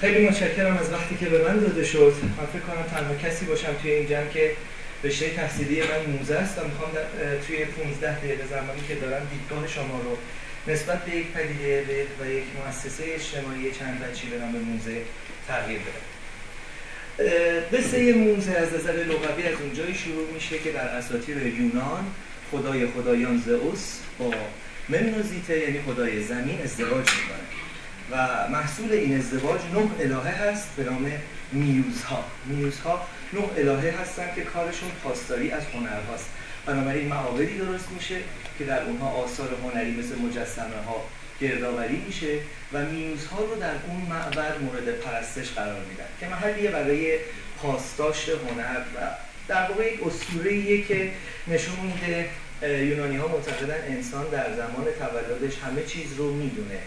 خیلی متشکرم از وقتی که به من داده شد. من فکر کنم تنها کسی باشم توی این جمع که رشته تحصیلی من موزه است و می‌خوام توی 15 دقیقه زمانی که دارم دیدگاه شما رو نسبت به یک پدیده و یک مؤسسه اجتماعی چند وجهی به موزه تغییر بدم قصه موزه از نظر لغوی از اونجایی شروع میشه که در اساطیر یونان خدای خدایان زئوس با منوزیته یعنی خدای زمین ازدواج می‌کنه. و محصول این ازدواج نه الهه هست به نام میوزها میوزها نه الهه هستن که کارشون پاسداری از هنرهاست بنابراین معابدی درست میشه که در اونها آثار هنری مثل مجسمه ها گردآوری میشه و میوزها رو در اون معبد مورد پرستش قرار میدن که محلیه برای پاسداشت هنر و در واقع یک اسطوره‌ایه که نشون میده یونانی ها معتقدن انسان در زمان تولدش همه چیز رو می‌دونه.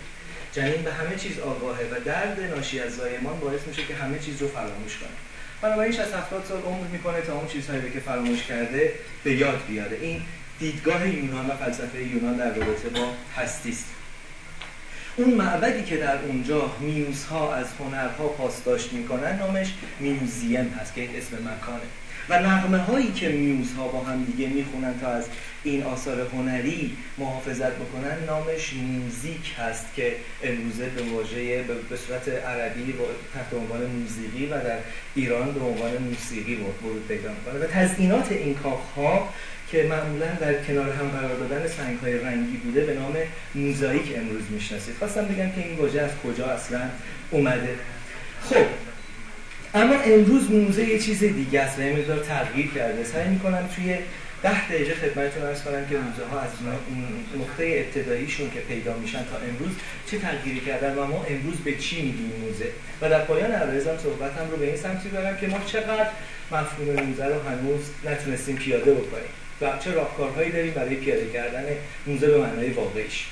جنین به همه چیز آگاهه و درد ناشی از زایمان باعث میشه که همه چیز رو فراموش کنه. بنابراین از 70 سال عمر می‌کنه تا اون چیزهایی که فراموش کرده به یاد بیاره. این دیدگاه یونان و فلسفه یونان در رابطه با هستی است اون معبدی که در اونجا میوزها از هنرها پاسداشت می‌کنن نامش میوزیم هست که اسم مکانه. و نغمه هایی که میوز ها با هم دیگه می‌خونن تا از این آثار هنری محافظت بکنن نامش موزیک هست که امروزه به واژه به صورت عربی تحت عنوان موسیقی و در ایران به عنوان موسیقی ورود پیدا می‌کنه. و تزئینات این کاخ ها که معمولا در کنار هم قرار دادن سنگ های رنگی بوده به نام موزاییک امروز می‌شناسید. خواستم بگم که این واژه از کجا اصلا اومده. خب اما امروز موزه یه چیز دیگه است و یه مقدار تغییر کرده. سعی می‌کنم توی ده دقیقه خدمتتون ارز کنم که موزه ها از نقطه ابتداییشون که پیدا میشن تا امروز چه تغییری کردن و ما امروز به چی میگیم موزه. و در پایان عرضم صحبتم رو به این سمتی برم که ما چقدر مفهوم موزه رو هنوز نتونستیم پیاده بکنیم. و چه راهکارهایی داریم برای پیاده کردن موزه به معنای واقعیش.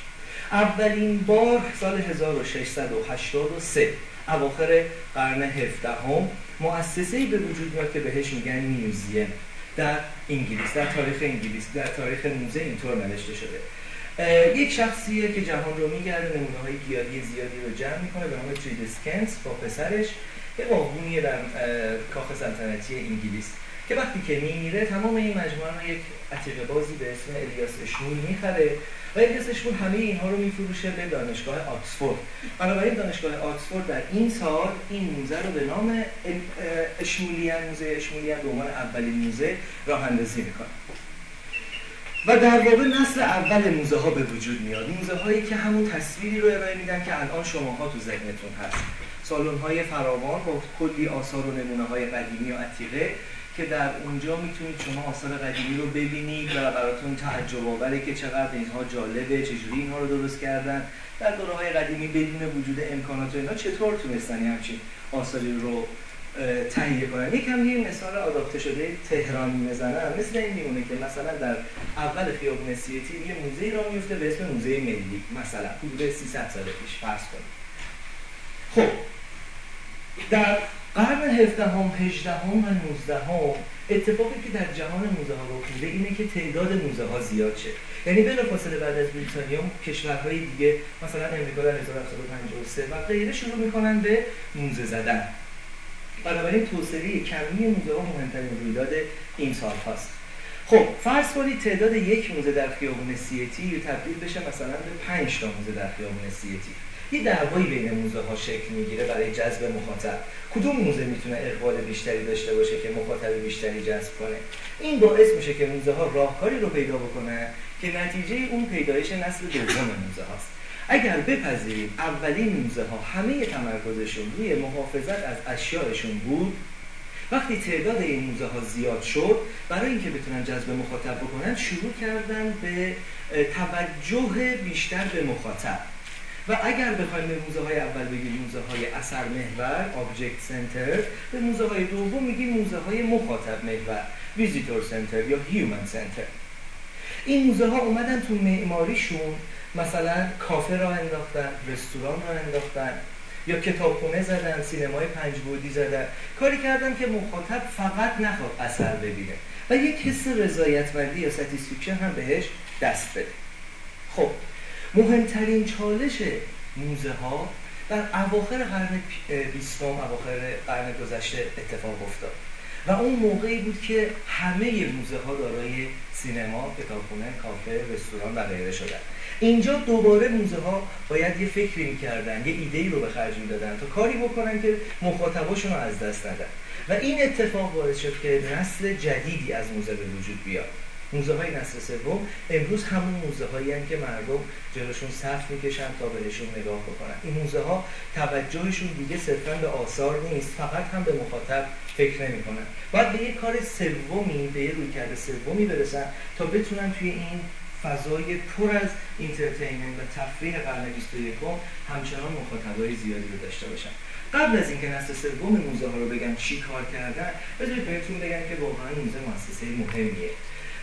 اولین بار سال 1683 اواخر قرن هفدهم مؤسسه‌ای به وجود میاد که بهش میگن میوزیم. در انگلیس در تاریخ انگلیس در تاریخ موزه اینطور نوشته شده. یک شخصیه که جهان رو میگرده نمونه های گیاهی زیادی رو جمع می‌کنه به نام تریدسکنس با پسرش یه باغبونیه در کاخ سلطنتی انگلیس. که وقتی که میمیره تمام این مجموعه رو یک عتیقه بازی به اسم الیاس اشمول می‌خره و الیاس اشمول همه اینها رو میفروشه به دانشگاه آکسفورد. بنابراین دانشگاه آکسفورد در این سال این موزه رو به نام اشمولیان موزه اشمولیان به عنوان اولین موزه راه اندازی می‌کنه. و در واقع نسل اول موزه ها به وجود میاد. موزه هایی که همون تصویری رو ارائه میدن که الان شماها تو ذهنتون هست. سالن های فراوان با کلی آثار و نمونه های قدیمی و عتیقه. که در اونجا می‌تونید شما آثار قدیمی رو ببینید و براتون تعجب آوره که چقدر اینها جالبه چجوری اینها رو درست کردن. در دوره های قدیمی بدون وجود امکانات اینها چطور تونستن همچین آثاری رو تهیه کنن؟ یکم یه مثال آداپته شده تهرانی می‌زنن. مثل این میمونه که مثلا در اول خیابون سیتی یه موزه را میفته به اسم موزه ملی مثلا حدود 300 سال پیش فرض کنید. خب در قرن 17 هم 18 هم و 19 هم اتفاقی که در جهان موزه ها رخ میده اینه که تعداد موزه ها زیاد شه. یعنی فاصله بعد از بریتانیا کشورهای دیگه مثلا امریکا در 1753 و غیره شروع می‌کنن به موزه زدن. بنابراین توسعه کمی موزه ها مهمترین رویداد این سال هاست خب فرض کنید تعداد یک موزه در خیابون سیتی تبدیل بشه مثلا به 5 تا موزه در خیابون سیتی. یه دعوایی بین موزه ها شکل می‌گیره برای جذب مخاطب. کدوم موزه می‌تونه اقبال بیشتری داشته باشه که مخاطب بیشتری جذب کنه؟ این باعث میشه که موزه ها راهکاری رو پیدا بکنن که نتیجه اون پیدایش نسل دوم موزه هاست. اگر بپذیریم اولین موزه ها همه تمرکزشون روی محافظت از اشیاءشون بود. وقتی تعداد این موزه ها زیاد شد برای اینکه بتونن جذب مخاطب بکنن شروع کردن به توجه بیشتر به مخاطب. و اگر بخوایم به موزه های اول بگیم موزه های اثر محور آبجکت سنتر به موزه های دوم میگیم موزه های مخاطب محور visitor center یا human center این موزه ها اومدن تو معماریشون مثلا کافه را انداختن رستوران را انداختن یا کتابخونه زدن سینمای پنج بعدی زدن. کاری کردن که مخاطب فقط نخواد اثر ببینه و یک حس رضایتمندی یا satisfaction هم بهش دست بده. خب مهمترین چالش موزه ها در اواخر قرن بیستم اواخر قرن گذشته اتفاق افتاد. و اون موقعی بود که همه موزه ها دارای سینما، کتابخونه، کافه، رستوران و غیره شدن. اینجا دوباره موزه ها باید یه فکری می‌کردن یه ایده ای رو به خرج می‌دادن تا کاری بکنن که مخاطباشون رو از دست ندن. و این اتفاق باعث شد که نسل جدیدی از موزه به وجود بیاد. موزه های نسل سوم امروز همون موزه هایی که مردم جلوشون صف می‌کشن تا بهشون نگاه بکنن. این موزه ها توجهشون دیگه صرفا به آثار نیست فقط هم به مخاطب فکر نمی‌کنن. باید به یه کار سومی به یه رویکرد سومی برسن تا بتونن توی این فضای پر از entertainment و تفریح قرن 21 همچنان مخاطبای زیادی رو داشته باشن. قبل از اینکه نسل سوم موزه ها رو بگم چی کار کردن بذارید بهتون بگم که واقعا موزه مؤسسه مهمیه.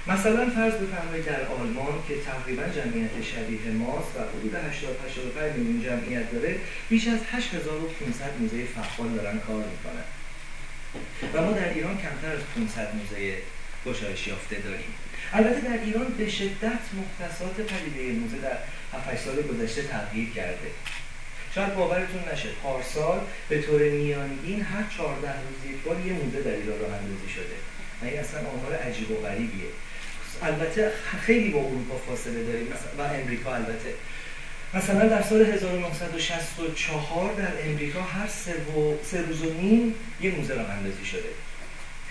مثلا فرض بفرمایید در آلمان که تقریبا جمعیت شبیه ماست و حدود 80 85 میلیون جمعیت داره بیش از 8500 موزه فعال دارن کار می‌کنن. و ما در ایران کمتر از 500 موزه گشایش یافته داریم. البته در ایران به شدت مختصات پدیده موزه در 7 سال گذشته تغییر کرده. شاید باورتون نشه پارسال به طور میانگین هر 14 روز یک بار یه موزه در ایران راه اندازی شده. و این اصلا آمار عجیب و غریبیه. البته خیلی با اروپا فاصله داریم و امریکا البته. مثلا در سال 1964 در امریکا هر سه, و سه روز و نیم یه موزه راه اندازی شده.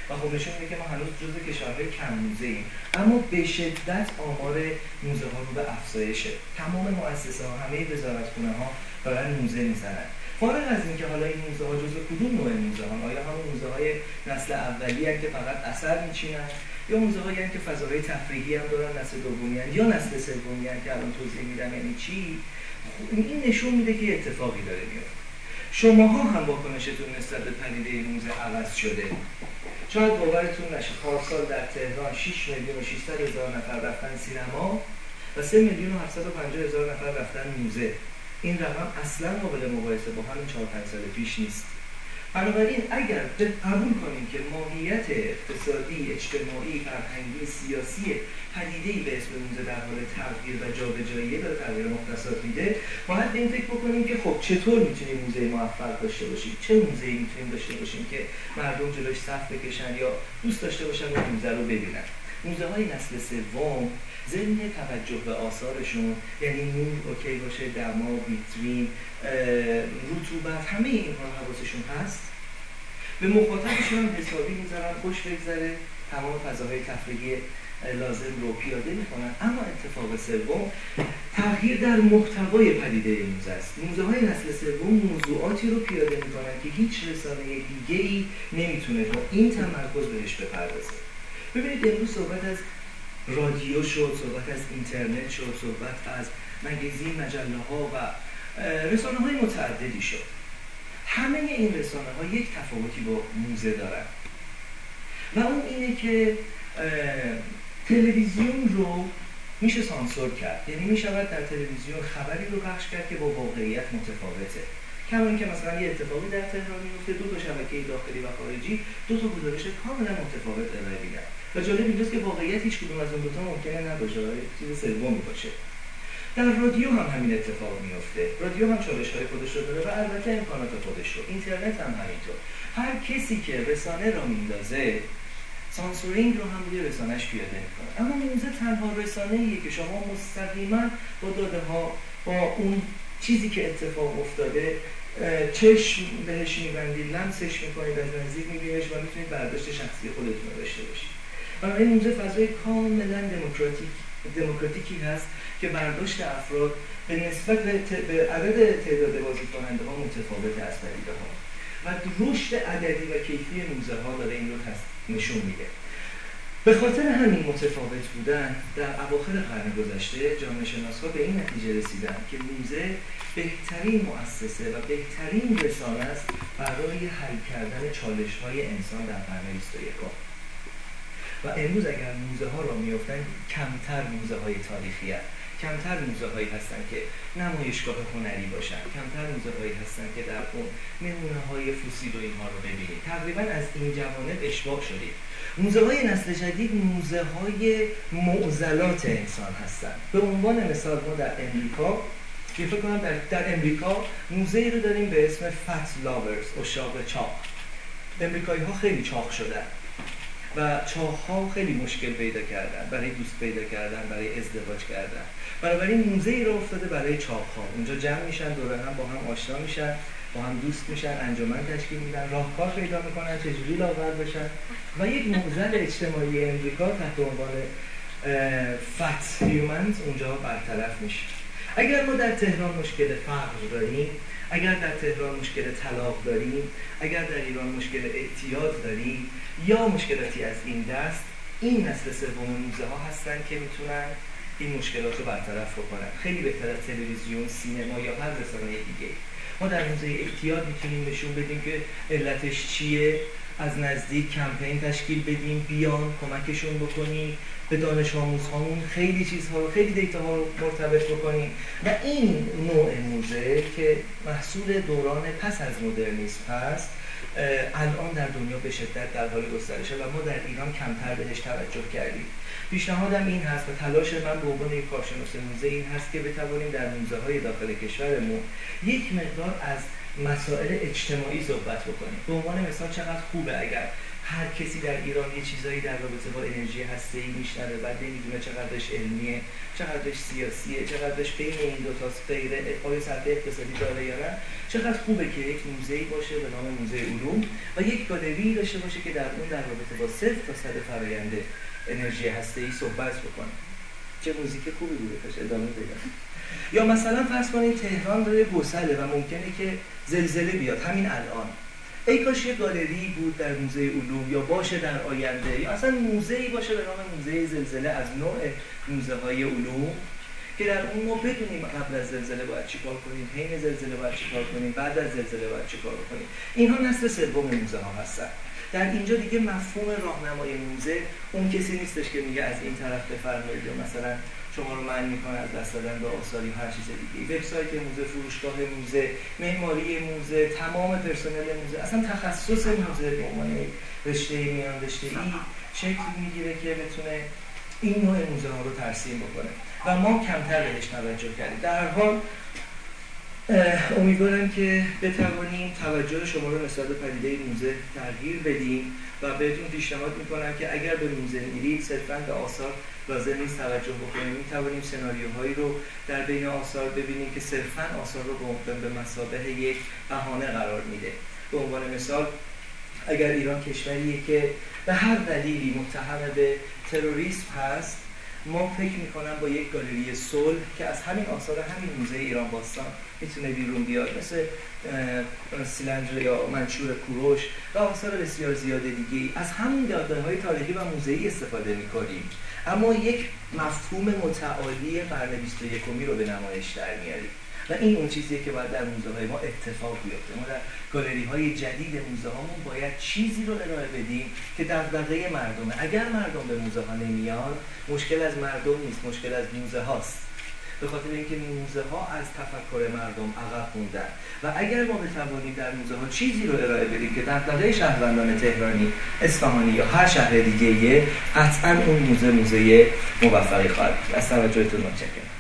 و خب نشون میده که ما هنوز جزو کشورهای کم موزه ایم. اما به شدت آمار موزه ها رو به افزایشه. تمام مؤسسه ها همه وزارتخونه ها دارن موزه می‌زنن. فارغ از اینکه حالا این موزه ها جزو کدوم نوع موزه ها آیا همون موزه های نسل اولی که فقط اثر میچینن یا موزه هایی که فضاهای تفریحی هم دارن نسل دومی یا نسل سومی که الان توضیح میدم یعنی چی این نشون میده که اتفاقی داره میفته شماها هم واکنشتون نسبت به پدیده موزه عوض شده. شاید باورتون نشه پارسال در تهران 6 میلیون و 600 هزار نفر رفتن سینما و 3 میلیون و 750 هزار نفر رفتن موزه. این رقم اصلا قابل مقایسه با همین 4 5 سال پیش نیست. بنابراین اگر قبول کنیم که ماهیت اقتصادی، اجتماعی، فرهنگی، سیاسی پدیده‌ای به اسم موزه در حال تغییر و جابجایی داره تغییر مختصات میده باید به این فکر بکنیم که خب چطور می‌تونیم موزه موفق داشته باشیم؟ چه موزه‌ای می‌تونیم داشته باشیم که مردم جلوش صف بکشن یا دوست داشته باشن اون موزه رو ببینن؟ موزه های نسل سوم ضمن توجه به آثارشون یعنی نور اوکی باشه دما ویترین رطوبت همه اینها حواسشون هست. به مخاطبشون هم حسابی می‌ذارن خوش بگذره تمام فضاهای تفریحی لازم رو پیاده می‌کنن. اما اتفاق سوم تغییر در محتوای پدیده موزه است. موزه های نسل سوم موضوعاتی رو پیاده می‌کنن که هیچ رسانه دیگه ای نمی‌تونه با این تمرکز بهش بپردازه. ببینید امروز صحبت از رادیو شد صحبت از اینترنت شد صحبت از مگزین مجله ها و رسانه های متعددی شد. همه این رسانه ها یک تفاوتی با موزه دارن. و اون اینه که تلویزیون رو میشه سانسور کرد. یعنی می‌شود در تلویزیون خبری رو پخش کرد که با واقعیت متفاوته. کما اینکه مثلا یه اتفاقی در تهران میفته دو تا شبکه داخلی و خارجی دو تا گزارش کاملا متفاوت ارائه میدن. و جالب اینجاست که واقعیت هیچ کدوم از اون دو تا ممکنه نباشه. چیز سومی باشه. در رادیو هم همین اتفاق میفته رادیو هم چالش های خودش رو داره و البته امکانات خودش رو. اینترنت هم همینطور. هر کسی که رسانه را میندازه سانسورینگ رو هم روی رسانهش پیاده می‌کنه. اما موزه تنها رسانه ایه که شما مستقیما با داده ها با اون چیزی که اتفاق افتاده چشم بهش میبندید لمسش می‌کنید از نزدیک میبینیش و می‌تونید برداشت شخصی خودتون رو داشته باشید بنابراین موزه فضای کاملا دموکراتیک دموکراتیکی هست که برداشت افراد به نسبت به عدد تعداد بازی کننده ها متفاوت از پدیده ها. و رشد عددی و کیفی موزه ها داره این رو نشون میده. به خاطر همین متفاوت بودن در اواخر قرن گذشته جامعه شناس ها به این نتیجه رسیدن که موزه بهترین مؤسسه و بهترین رسانه است برای حل کردن چالش های انسان در قرن 21 و امروز اگر موزه ها را میافتن کمتر موزه های تاریخی هست. کمتر موزه هایی هستن که نمایشگاه هنری باشن. کمتر موزه هایی هستن که در اون نمونه های فسیل و اینها رو ببینید. تقریبا از این جوانب اشباع شدید موزه های نسل جدید موزه های معضلات انسان هستن. به عنوان مثال ما در امریکا که فکر کنم در, در امریکا موزه ای رو داریم به اسم فت لاورز اشاق چاق. امریکایی ها خیلی چاق شدن. و چاق ها خیلی مشکل پیدا کردن. برای دوست پیدا کردن برای ازدواج کردن. بنابراین موزه ای رو افتاده برای چاق ها اونجا جمع میشن دور هم با هم آشنا میشن با هم دوست میشن انجمن تشکیل میدن. راهکار پیدا می‌کنن چجوری لاغر بشن. و یک موزل اجتماعی امریکا تحت عنوان فت هیومنز اونجا برطرف میشه. اگر ما در تهران مشکل فقر داریم اگر در تهران مشکل طلاق داریم اگر در ایران مشکل اعتیاد داریم یا مشکلاتی از این دست این نسل سوم موزه ها هستن که می‌تونن این مشکلات رو برطرف بکنن. خیلی بهتر از تلویزیون سینما یا هر رسانه دیگه. ما در حوزه اعتیاد می‌تونیم نشون بدیم که علتش چیه از نزدیک کمپین تشکیل بدیم بیان کمکشون بکنیم به دانش آموز هامون خیلی چیزها رو خیلی دیتا ها رو مرتبط بکنیم. و این نوع موزه که محصول دوران پس از مدرنیسم هست الان در دنیا به شدت در حال گسترشه و ما در ایران کمتر بهش توجه کردیم. پیشنهادم این هست و تلاش من به عنوان یک کارشناس موزه این هست که بتوانیم در موزه های داخل کشورمون یک مقدار از مسائل اجتماعی صحبت بکنیم. به عنوان مثال چقدر خوبه اگر هر کسی در ایران یه چیزایی در رابطه با انرژی هسته ای میشنوه بعد نمی‌دونه چقدرش علمیه چقدرش سیاسیه چقدرش بین این دو تا غیر آیا سطح اقتصادی داره یا نه چقدر خوبه که یک موزه باشه به نام موزه علوم و یک گالری داشته باشه که در اون در رابطه با صفر تا صد فرآیند انرژی هسته ای صحبت بکنه. چه موزیک خوبی بوده پس ادامه بدم یا مثلا فرض کنید تهران داره گسله و ممکنه که زلزله بیاد همین الان. ای کاش یه گالری بود در موزه علوم یا باشه در آینده یا اصلا موزه ای باشه به نام موزه زلزله از نوع موزه های علوم که در اون ما بدونیم قبل از زلزله باید چیکار کنیم حین زلزله باید چیکار کنیم بعد از زلزله باید چیکار کنیم. اینها نسل سوم موزه ها هستن. در اینجا دیگه مفهوم راهنمای موزه اون کسی نیستش که میگه از این طرف بفرمایید یا مثلا شما رو من می‌کنه از دست دادن به آثاری هر چیز دیگه وبسایت موزه فروشگاه موزه معماری موزه تمام پرسنل موزه. اصلا تخصص موزه به عنوان رشته میان رشته ای شکل می‌گیره که بتونه این نوع موزه ها رو ترسیم بکنه. و ما کمتر بهش توجه کردیم. در هر حال امیدوارم که بتوانیم توجه شما رو نسبت به پدیده موزه تغییر بدیم و بهتون پیشنهاد می‌کنم که اگر به موزه میرید صرفا به آثار لازم نیست توجه بکنیم. می توانیم سناریوهایی رو در بین آثار ببینیم که صرفا آثار رو به مسابه یک بهانه قرار میده. به عنوان مثال اگر ایران کشوریه که به هر دلیلی متهم به تروریسم هست ما فکر می‌کنم با یک گالری صلح که از همین آثار همین موزه ایران باستان می‌تونه بیرون بیاد مثل سیلندر یا منشور کوروش و آثار بسیار زیاد دیگه از همین داده های تاریخی و موزهی استفاده می‌کنیم. اما یک مفهوم متعالی قرن 21 رو به نمایش در میاریم. و این اون چیزیه که باید در موزه های ما اتفاق بیفته. ما در گالری های جدید موزه هامون باید چیزی رو ارائه بدیم که دغدغه مردمه. اگر مردم به موزه ها نمیان مشکل از مردم نیست مشکل از موزه هاست. به خاطر اینکه موزه ها از تفکر مردم عقب موندن. و اگر ما بتوانیم در موزه ها چیزی رو ارائه بدیم که دغدغه شهروندان تهرانی اصفهانی یا هر شهر دیگه قطعا اون موزه موزه موفقی خواهد از توجهتون متشکرم.